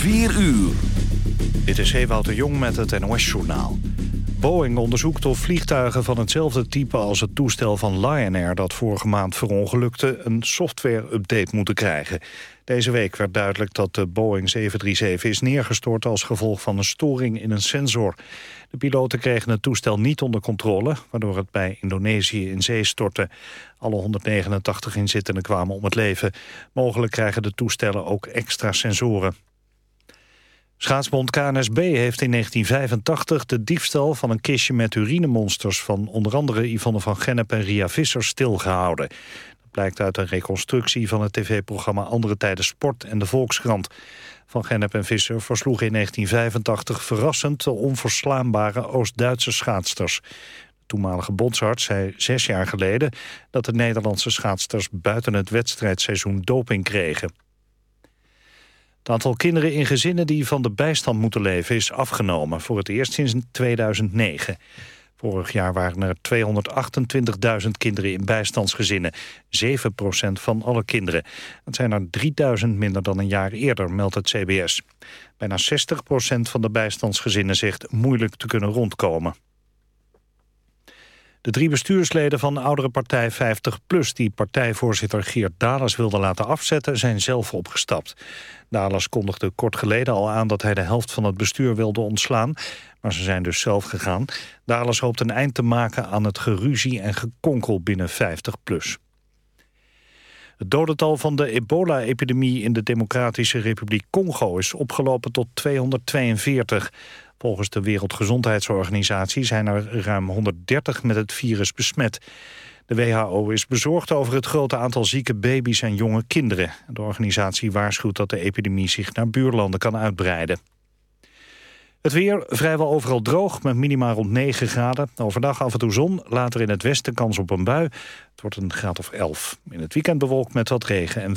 4 uur. Dit is Ewout de Jong met het NOS-journaal. Boeing onderzoekt of vliegtuigen van hetzelfde type als het toestel van Lion Air... dat vorige maand verongelukte, een software-update moeten krijgen. Deze week werd duidelijk dat de Boeing 737 is neergestort... als gevolg van een storing in een sensor. De piloten kregen het toestel niet onder controle... waardoor het bij Indonesië in zee stortte. Alle 189 inzittenden kwamen om het leven. Mogelijk krijgen de toestellen ook extra sensoren. Schaatsbond KNSB heeft in 1985 de diefstal van een kistje met urinemonsters... van onder andere Yvonne van Gennep en Ria Visser stilgehouden. Dat blijkt uit een reconstructie van het tv-programma Andere Tijden Sport en de Volkskrant. Van Gennep en Visser versloegen in 1985 verrassend de onverslaanbare Oost-Duitse schaatsters. De toenmalige bondsarts zei zes jaar geleden dat de Nederlandse schaatsters buiten het wedstrijdseizoen doping kregen. Het aantal kinderen in gezinnen die van de bijstand moeten leven is afgenomen. Voor het eerst sinds 2009. Vorig jaar waren er 228.000 kinderen in bijstandsgezinnen. 7% van alle kinderen. Het zijn er 3.000 minder dan een jaar eerder, meldt het CBS. Bijna 60% van de bijstandsgezinnen zegt moeilijk te kunnen rondkomen. De drie bestuursleden van de oudere partij 50PLUS... die partijvoorzitter Geert Dales wilde laten afzetten, zijn zelf opgestapt. Dales kondigde kort geleden al aan dat hij de helft van het bestuur wilde ontslaan... maar ze zijn dus zelf gegaan. Dales hoopt een eind te maken aan het geruzie en gekonkel binnen 50PLUS. Het dodental van de ebola-epidemie in de Democratische Republiek Congo is opgelopen tot 242. Volgens de Wereldgezondheidsorganisatie zijn er ruim 130 met het virus besmet. De WHO is bezorgd over het grote aantal zieke baby's en jonge kinderen. De organisatie waarschuwt dat de epidemie zich naar buurlanden kan uitbreiden. Het weer vrijwel overal droog met minima rond 9 graden. Overdag af en toe zon, later in het westen kans op een bui. Het wordt een graad of 11. In het weekend bewolkt met wat regen en...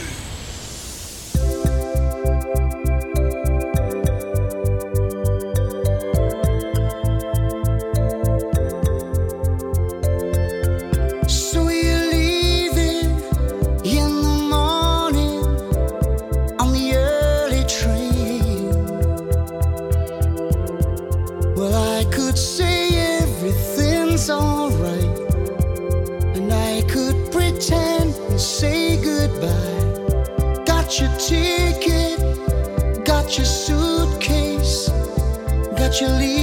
You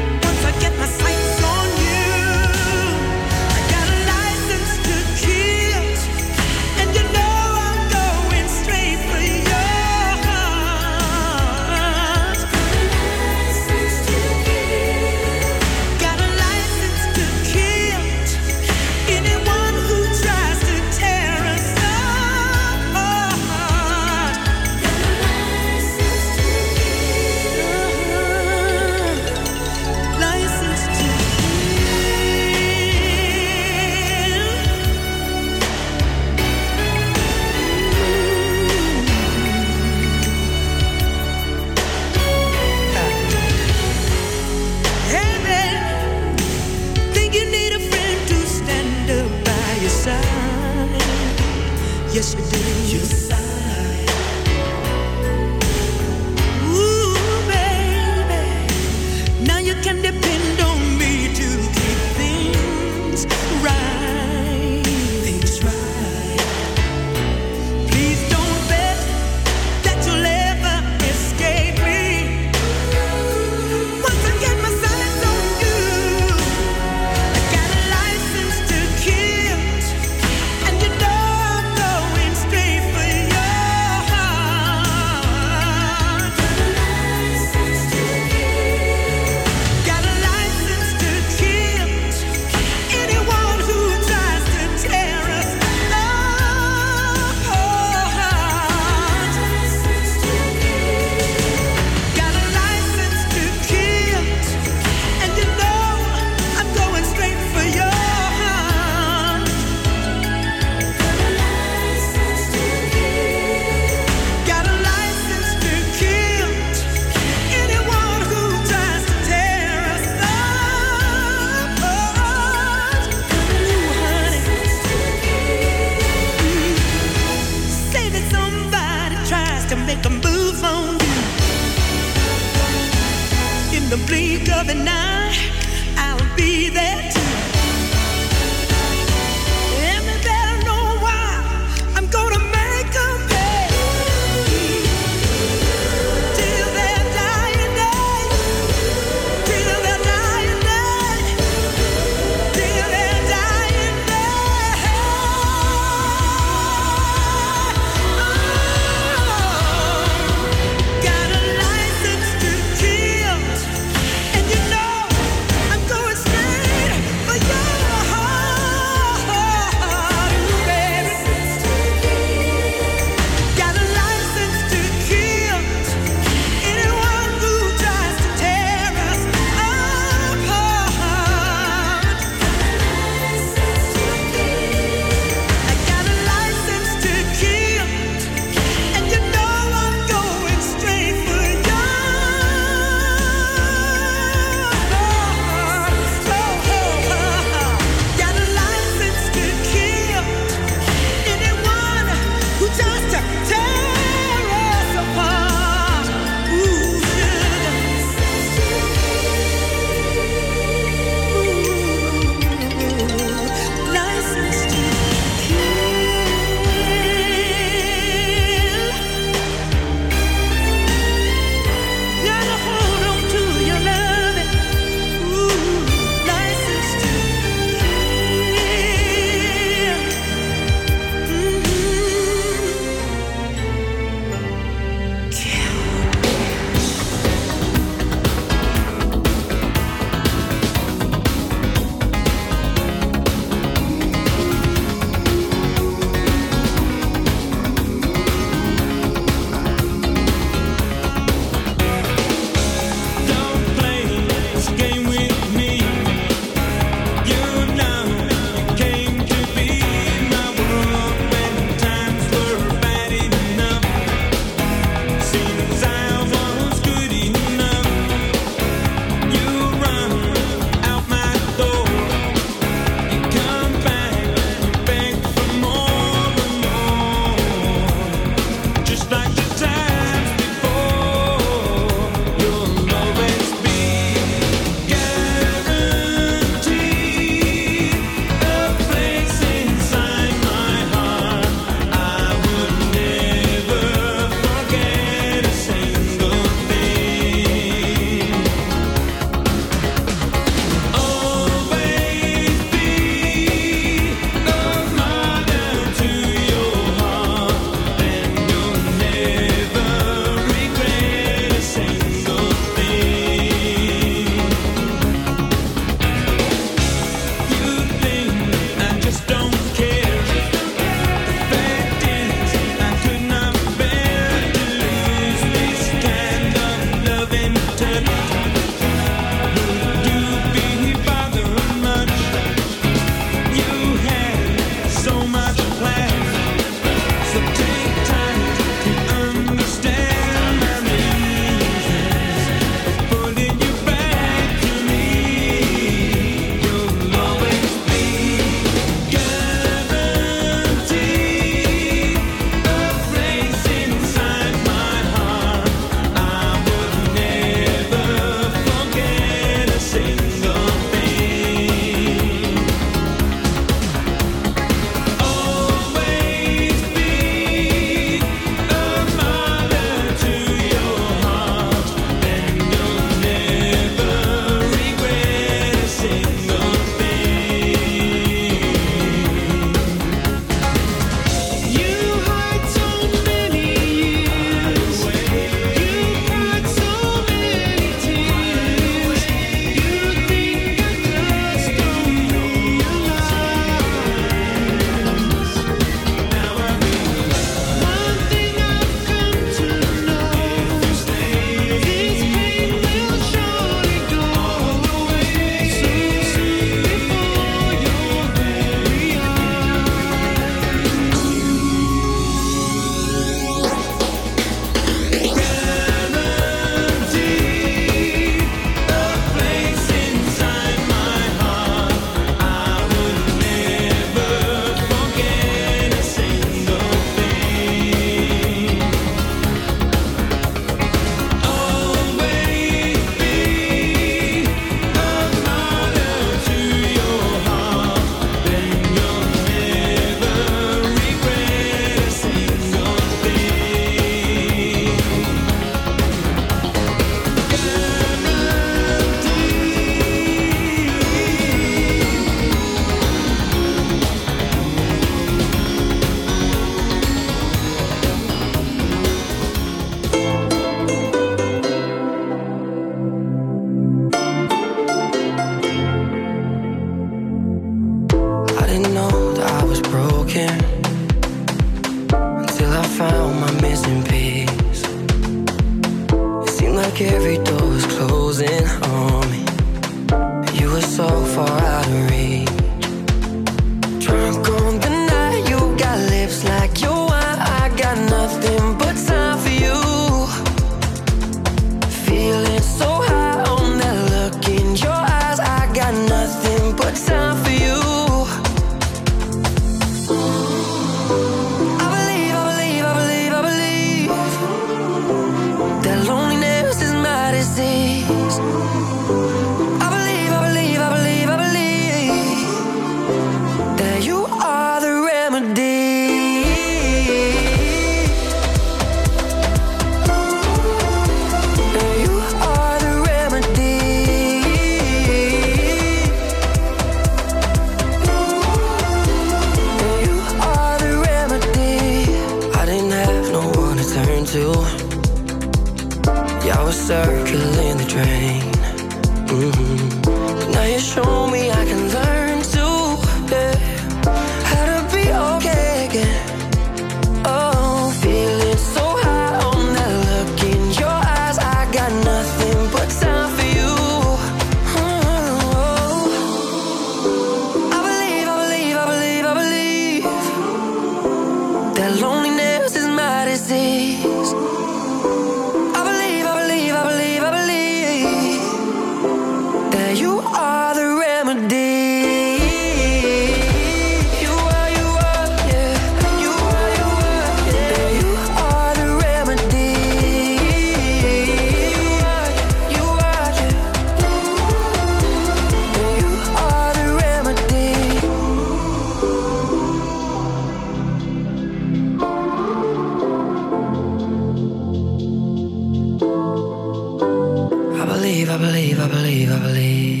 believe, I believe, I believe, I believe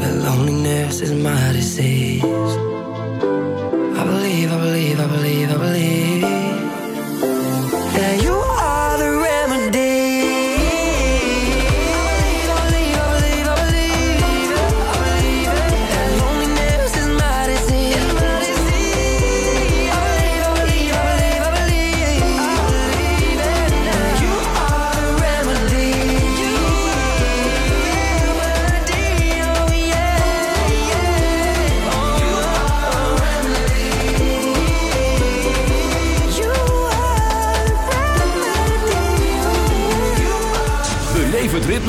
that loneliness is my disease. I believe, I believe, I believe, I believe.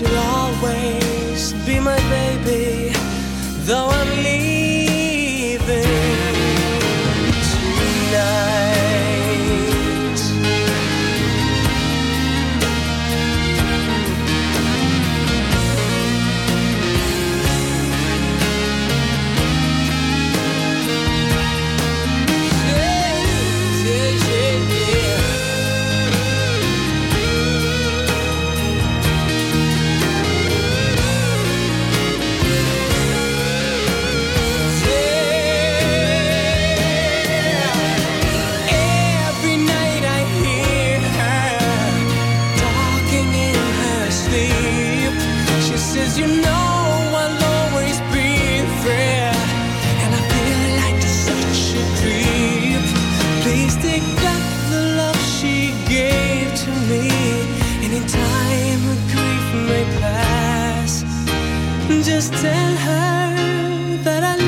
But you'll Just tell her that I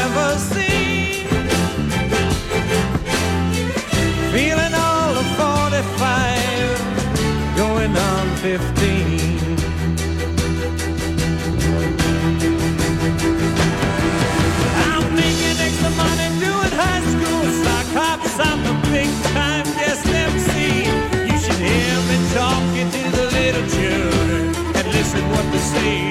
15. I'm making extra money doing high school. I'm big time guest MC. You should hear me talking to the little children and listen what they say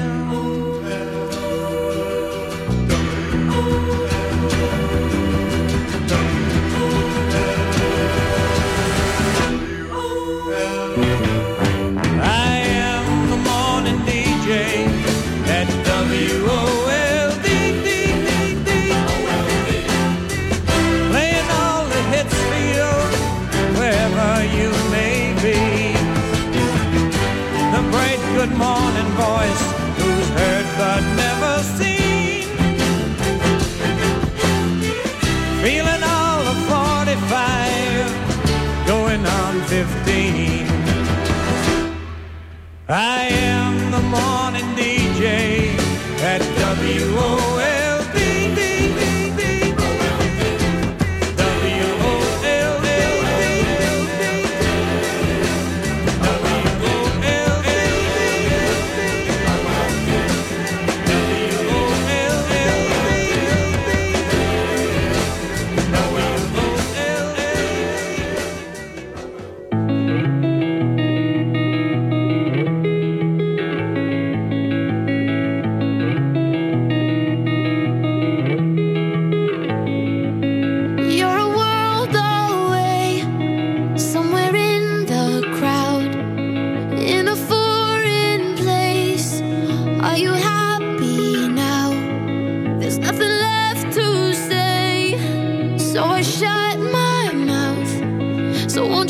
15. I am the morning DJ at WO.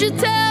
you tell?